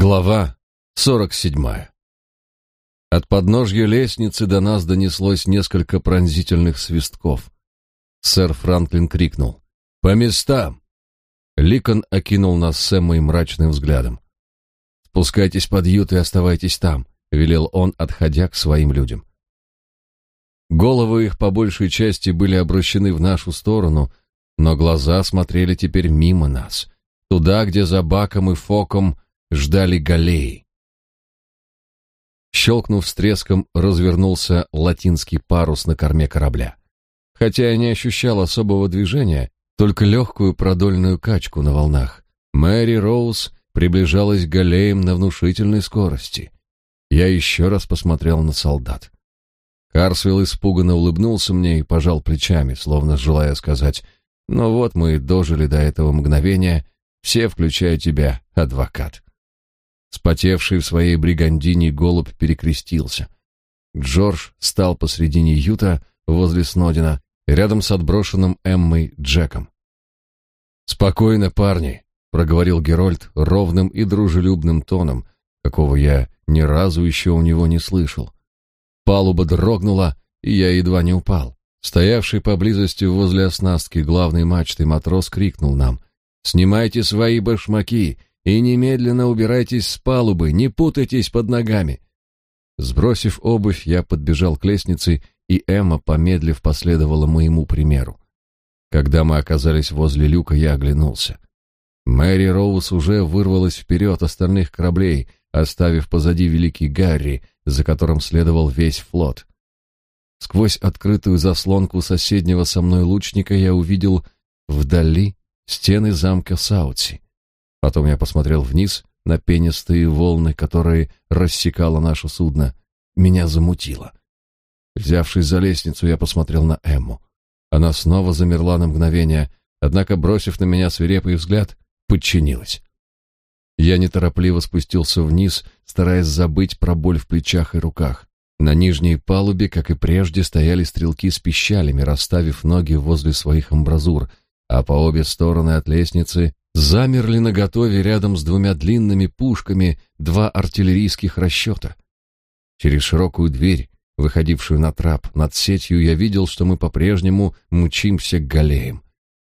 Глава 47. От подножья лестницы до нас донеслось несколько пронзительных свистков. Сэр Франклин крикнул: "По местам!" Ликон окинул нас с Эммой мрачным взглядом. "Спускайтесь под ют и оставайтесь там", велел он, отходя к своим людям. Головы их по большей части были обращены в нашу сторону, но глаза смотрели теперь мимо нас, туда, где за баком и фоком ждали галеи. Щелкнув с треском, развернулся латинский парус на корме корабля. Хотя я не ощущал особого движения, только легкую продольную качку на волнах. Мэри Роуз приближалась к галеям на внушительной скорости. Я еще раз посмотрел на солдат. Карсвилл испуганно улыбнулся мне и пожал плечами, словно желая сказать, «Ну вот мы и дожили до этого мгновения, все, включая тебя, адвокат». Спотевший в своей бригандине голубь перекрестился. Джордж стал посредине юта возле Снодина, рядом с отброшенным Эммой Джеком. «Спокойно, парни», — проговорил Герольд ровным и дружелюбным тоном, какого я ни разу еще у него не слышал. Палуба дрогнула, и я едва не упал. Стоявший поблизости возле оснастки главной мачты матрос крикнул нам «Снимайте свои башмаки и немедленно убирайтесь с палубы, не путайтесь под ногами. Сбросив обувь, я подбежал к лестнице, и Эмма, помедлив, последовала моему примеру. Когда мы оказались возле люка, я оглянулся. Мэри Роуз уже вырвалась вперед остальных кораблей, оставив позади великий Гарри, за которым следовал весь флот. Сквозь открытую заслонку соседнего со мной лучника я увидел вдали стены замка Саутси. Потом я посмотрел вниз на пенистые волны, которые рассекало наше судно. Меня замутило. Взявшись за лестницу, я посмотрел на Эмму. Она снова замерла на мгновение, однако, бросив на меня свирепый взгляд, подчинилась. Я неторопливо спустился вниз, стараясь забыть про боль в плечах и руках. На нижней палубе, как и прежде, стояли стрелки с пищалями, расставив ноги возле своих амбразур, а по обе стороны от лестницы замерли наготове рядом с двумя длинными пушками два артиллерийских расчета. Через широкую дверь, выходившую на трап над сетью, я видел, что мы по-прежнему мчимся к галеям.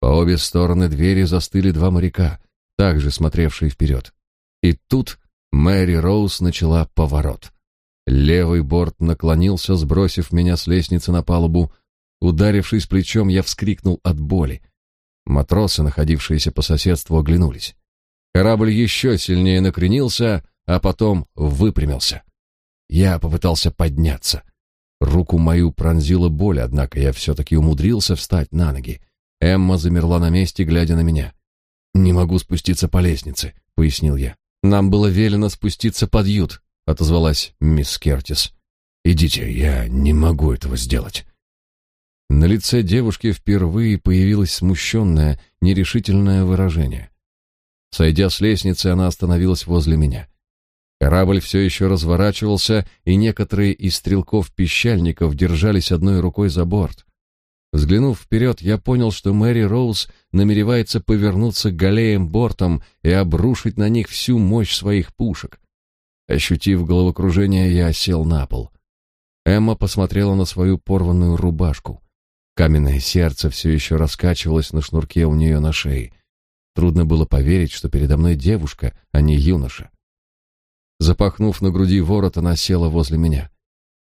По обе стороны двери застыли два моряка, также смотревшие вперед. И тут Мэри Роуз начала поворот. Левый борт наклонился, сбросив меня с лестницы на палубу. Ударившись плечом, я вскрикнул от боли. Матросы, находившиеся по соседству, оглянулись. Корабль еще сильнее накренился, а потом выпрямился. Я попытался подняться. Руку мою пронзила боль, однако я все-таки умудрился встать на ноги. Эмма замерла на месте, глядя на меня. «Не могу спуститься по лестнице», — пояснил я. «Нам было велено спуститься под ют», — отозвалась мисс Кертис. «Идите, я не могу этого сделать». На лице девушки впервые появилось смущенное, нерешительное выражение. Сойдя с лестницы, она остановилась возле меня. Корабль все еще разворачивался, и некоторые из стрелков-пищальников держались одной рукой за борт. Взглянув вперед, я понял, что Мэри Роуз намеревается повернуться к галеям бортом и обрушить на них всю мощь своих пушек. Ощутив головокружение, я сел на пол. Эмма посмотрела на свою порванную рубашку. Каменное сердце все еще раскачивалось на шнурке у нее на шее. Трудно было поверить, что передо мной девушка, а не юноша. Запахнув на груди ворот, она села возле меня.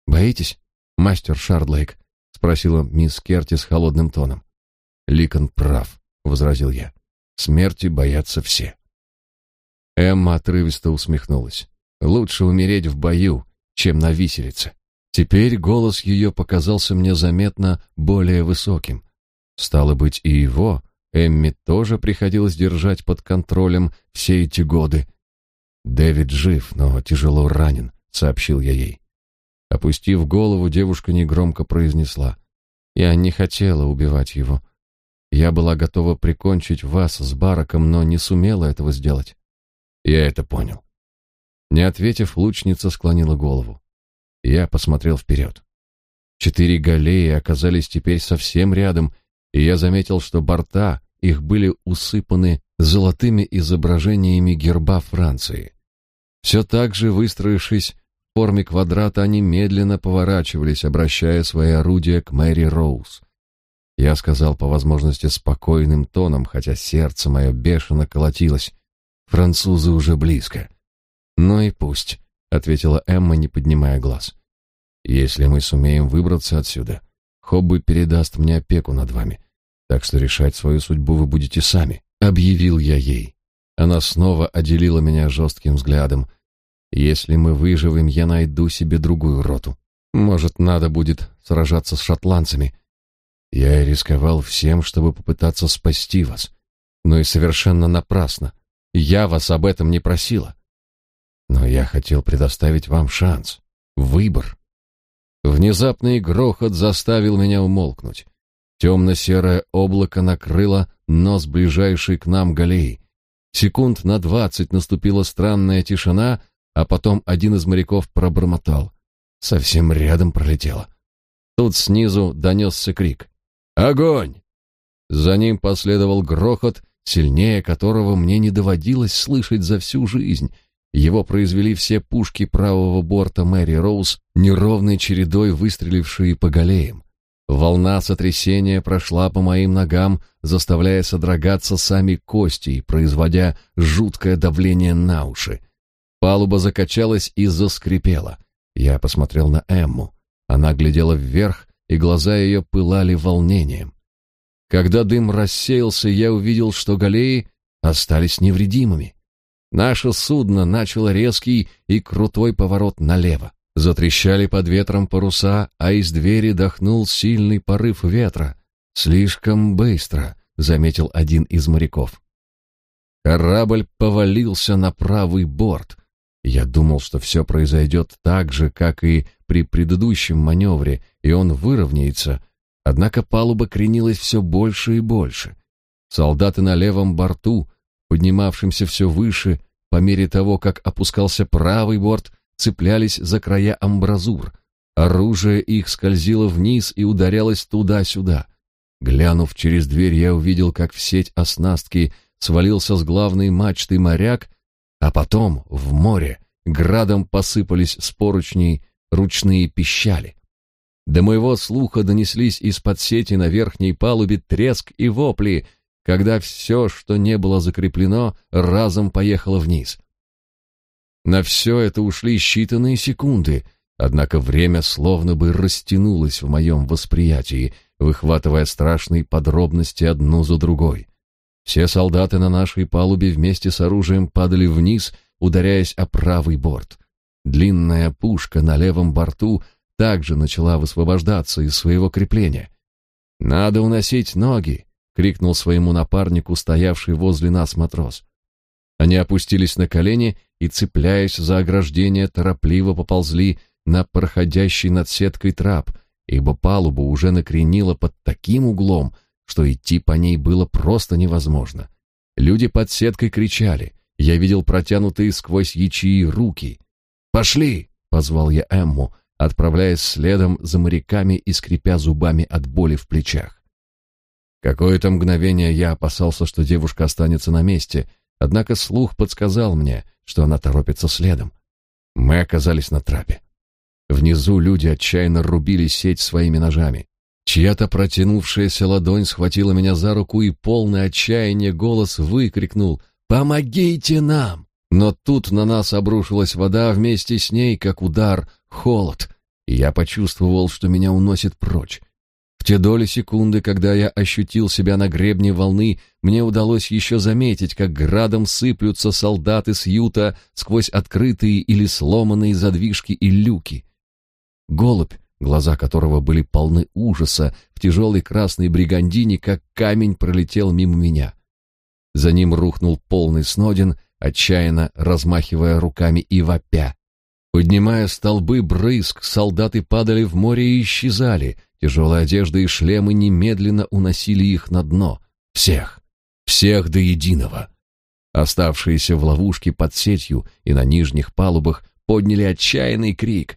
«Боитесь, мастер Шардлейк?» — спросила мисс Керти с холодным тоном. «Ликон прав», — возразил я. «Смерти боятся все». Эмма отрывисто усмехнулась. «Лучше умереть в бою, чем на виселице». Теперь голос ее показался мне заметно более высоким. Стало быть, и его, Эмми, тоже приходилось держать под контролем все эти годы. «Дэвид жив, но тяжело ранен», — сообщил я ей. Опустив голову, девушка негромко произнесла. «Я не хотела убивать его. Я была готова прикончить вас с Бараком, но не сумела этого сделать». «Я это понял». Не ответив, лучница склонила голову. Я посмотрел вперед. Четыре галеи оказались теперь совсем рядом, и я заметил, что борта их были усыпаны золотыми изображениями герба Франции. Все так же, выстроившись в форме квадрата, они медленно поворачивались, обращая свои орудия к Мэри Роуз. Я сказал по возможности спокойным тоном, хотя сердце мое бешено колотилось. Французы уже близко. Ну и пусть, ответила Эмма, не поднимая глаз. Если мы сумеем выбраться отсюда, Хобби передаст мне опеку над вами. Так что решать свою судьбу вы будете сами, объявил я ей. Она снова отделила меня жестким взглядом. Если мы выживем, я найду себе другую роту. Может, надо будет сражаться с шотландцами. Я рисковал всем, чтобы попытаться спасти вас, но и совершенно напрасно. Я вас об этом не просила. Но я хотел предоставить вам шанс, выбор. Внезапный грохот заставил меня умолкнуть. Темно-серое облако накрыло нос ближайшей к нам галеи. Секунд на двадцать наступила странная тишина, а потом один из моряков пробормотал. Совсем рядом пролетело. Тут снизу донесся крик. «Огонь!» За ним последовал грохот, сильнее которого мне не доводилось слышать за всю жизнь, его произвели все пушки правого борта Мэри Роуз, неровной чередой выстрелившие по галеям. Волна сотрясения прошла по моим ногам, заставляя содрогаться сами кости и производя жуткое давление на уши. Палуба закачалась и заскрипела. Я посмотрел на Эмму. Она глядела вверх, и глаза ее пылали волнением. Когда дым рассеялся, я увидел, что галеи остались невредимыми. Наше судно начало резкий и крутой поворот налево. Затрещали под ветром паруса, а из двери дохнул сильный порыв ветра. Слишком быстро, заметил один из моряков. Корабль повалился на правый борт. Я думал, что все произойдет так же, как и при предыдущем маневре, и он выровняется. Однако палуба кренилась все больше и больше. Солдаты на левом борту поднимавшимся все выше, по мере того, как опускался правый борт, цеплялись за края амбразур. Оружие их скользило вниз и ударялось туда-сюда. Глянув через дверь, я увидел, как в сеть оснастки свалился с главной мачты моряк, а потом в море градом посыпались с поручней ручные пищали. До моего слуха донеслись из-под сети на верхней палубе треск и вопли, когда все, что не было закреплено, разом поехало вниз. На все это ушли считанные секунды, однако время словно бы растянулось в моем восприятии, выхватывая страшные подробности одну за другой. Все солдаты на нашей палубе вместе с оружием падали вниз, ударяясь о правый борт. Длинная пушка на левом борту также начала высвобождаться из своего крепления. «Надо уносить ноги!» — крикнул своему напарнику, стоявший возле нас матрос. Они опустились на колени и, цепляясь за ограждение, торопливо поползли на проходящий над сеткой трап, ибо палубу уже накренило под таким углом, что идти по ней было просто невозможно. Люди под сеткой кричали, я видел протянутые сквозь ячеи руки. «Пошли!» — позвал я Эмму, отправляясь следом за моряками и скрипя зубами от боли в плечах. Какое-то мгновение я опасался, что девушка останется на месте, однако слух подсказал мне, что она торопится следом. Мы оказались на трапе. Внизу люди отчаянно рубили сеть своими ножами. Чья-то протянувшаяся ладонь схватила меня за руку, и полный отчаяния голос выкрикнул «Помогите нам!». Но тут на нас обрушилась вода, вместе с ней, как удар, холод, и я почувствовал, что меня уносит прочь. В те доли секунды, когда я ощутил себя на гребне волны, мне удалось еще заметить, как градом сыплются солдаты с юта сквозь открытые или сломанные задвижки и люки. Голубь, глаза которого были полны ужаса, в тяжелой красной бригандине, как камень пролетел мимо меня. За ним рухнул полный Снодин, отчаянно размахивая руками и вопя. Поднимая столбы брызг, солдаты падали в море и исчезали. Тяжелые одежды и шлемы немедленно уносили их на дно. Всех. Всех до единого. Оставшиеся в ловушке под сетью и на нижних палубах подняли отчаянный крик.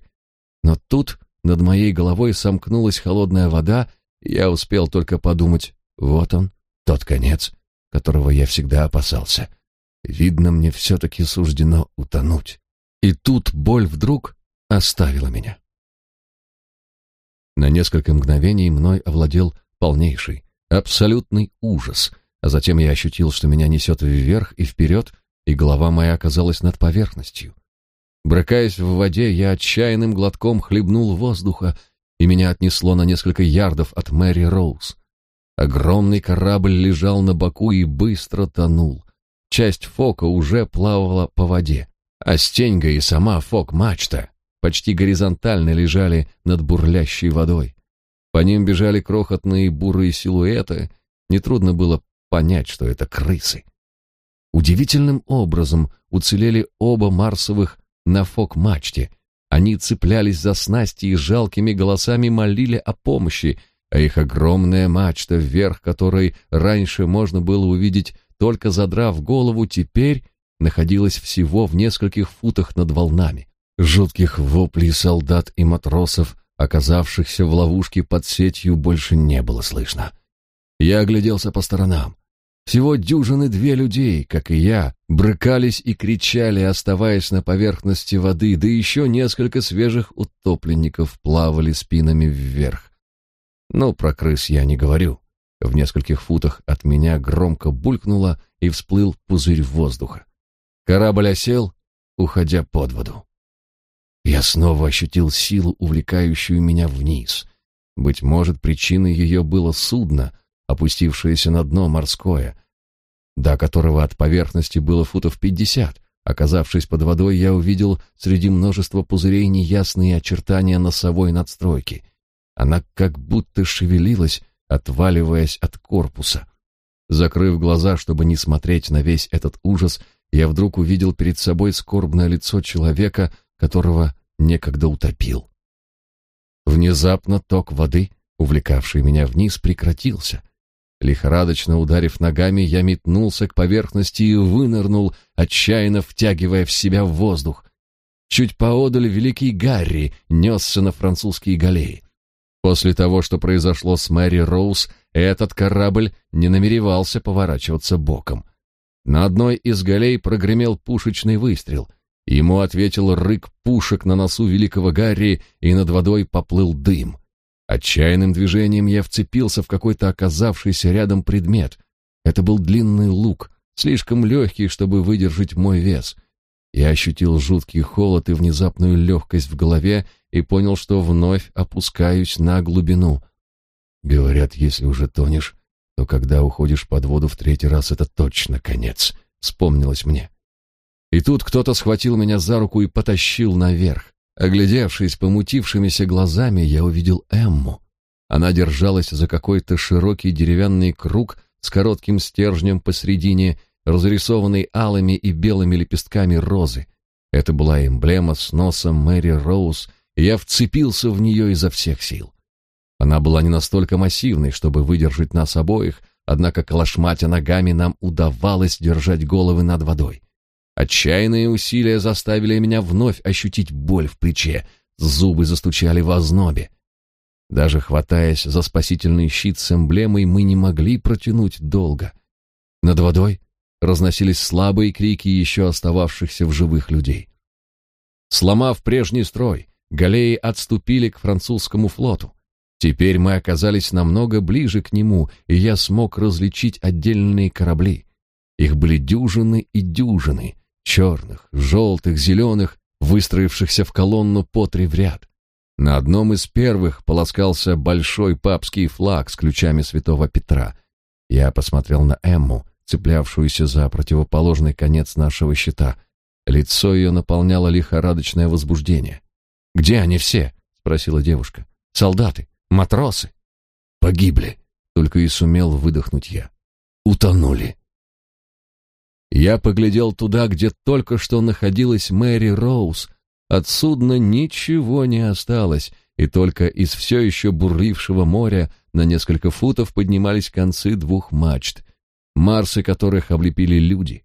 Но тут над моей головой сомкнулась холодная вода, и я успел только подумать, вот он, тот конец, которого я всегда опасался. Видно, мне все-таки суждено утонуть. И тут боль вдруг оставила меня. На несколько мгновений мной овладел полнейший, абсолютный ужас, а затем я ощутил, что меня несет вверх и вперед, и голова моя оказалась над поверхностью. Брыкаясь в воде, я отчаянным глотком хлебнул воздуха, и меня отнесло на несколько ярдов от Мэри Роуз. Огромный корабль лежал на боку и быстро тонул. Часть фока уже плавала по воде, а стеньга и сама фок-мачта почти горизонтально лежали над бурлящей водой. По ним бежали крохотные бурые силуэты, нетрудно было понять, что это крысы. Удивительным образом уцелели оба марсовых на фок-мачте. Они цеплялись за снасти и жалкими голосами молили о помощи, а их огромная мачта, вверх которой раньше можно было увидеть, только задрав голову, теперь находилась всего в нескольких футах над волнами. Жутких воплей солдат и матросов, оказавшихся в ловушке под сетью, больше не было слышно. Я огляделся по сторонам. Всего дюжины две людей, как и я, брыкались и кричали, оставаясь на поверхности воды, да еще несколько свежих утопленников плавали спинами вверх. Ну, про крыс я не говорю. В нескольких футах от меня громко булькнуло и всплыл пузырь воздуха. Корабль осел, уходя под воду. Я снова ощутил силу, увлекающую меня вниз. Быть может, причиной ее было судно, опустившееся на дно морское, до которого от поверхности было футов пятьдесят. Оказавшись под водой, я увидел среди множества пузырей неясные очертания носовой надстройки. Она как будто шевелилась, отваливаясь от корпуса. Закрыв глаза, чтобы не смотреть на весь этот ужас, я вдруг увидел перед собой скорбное лицо человека, которого некогда утопил. Внезапно ток воды, увлекавший меня вниз, прекратился. Лихорадочно ударив ногами, я метнулся к поверхности и вынырнул, отчаянно втягивая в себя воздух. Чуть поодаль великий Гарри несся на французские галеи. После того, что произошло с Мэри Роуз, этот корабль не намеревался поворачиваться боком. На одной из галей прогремел пушечный выстрел. Ему ответил рык пушек на носу великого Гарри, и над водой поплыл дым. Отчаянным движением я вцепился в какой-то оказавшийся рядом предмет. Это был длинный лук, слишком легкий, чтобы выдержать мой вес. Я ощутил жуткий холод и внезапную легкость в голове и понял, что вновь опускаюсь на глубину. Говорят, если уже тонешь, то когда уходишь под воду в третий раз, это точно конец, вспомнилось мне. И тут кто-то схватил меня за руку и потащил наверх. Оглядевшись помутившимися глазами, я увидел Эмму. Она держалась за какой-то широкий деревянный круг с коротким стержнем посредине, разрисованный алыми и белыми лепестками розы. Это была эмблема с носом Мэри Роуз, и я вцепился в нее изо всех сил. Она была не настолько массивной, чтобы выдержать нас обоих, однако колошматя ногами нам удавалось держать головы над водой. Отчаянные усилия заставили меня вновь ощутить боль в плече, зубы застучали в ознобе. Даже хватаясь за спасительный щит с эмблемой, мы не могли протянуть долго. Над водой разносились слабые крики еще остававшихся в живых людей. Сломав прежний строй, галеи отступили к французскому флоту. Теперь мы оказались намного ближе к нему, и я смог различить отдельные корабли. Их были дюжины и дюжины, черных, желтых, зеленых, выстроившихся в колонну по три в ряд. На одном из первых полоскался большой папский флаг с ключами святого Петра. Я посмотрел на Эмму, цеплявшуюся за противоположный конец нашего щита. Лицо ее наполняло лихорадочное возбуждение. «Где они все?» — спросила девушка. «Солдаты, матросы». «Погибли», — только и сумел выдохнуть я. «Утонули». Я поглядел туда, где только что находилась Мэри Роуз. От судна ничего не осталось, и только из все еще бурлившего моря на несколько футов поднимались концы двух мачт, марсы которых облепили люди.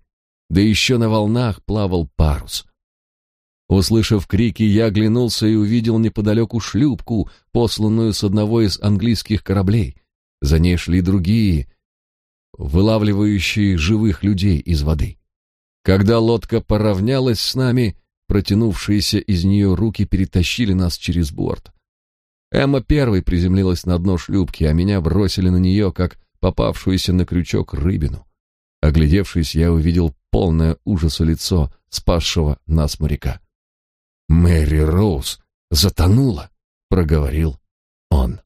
Да еще на волнах плавал парус. Услышав крики, я оглянулся и увидел неподалеку шлюпку, посланную с одного из английских кораблей. За ней шли другие, вылавливающие живых людей из воды. Когда лодка поравнялась с нами, протянувшиеся из нее руки перетащили нас через борт. Эмма первой приземлилась на дно шлюпки, а меня бросили на нее, как попавшуюся на крючок рыбину. Оглядевшись, я увидел полное ужаса лицо спасшего нас моряка. «Мэри Роуз затонула», — проговорил он.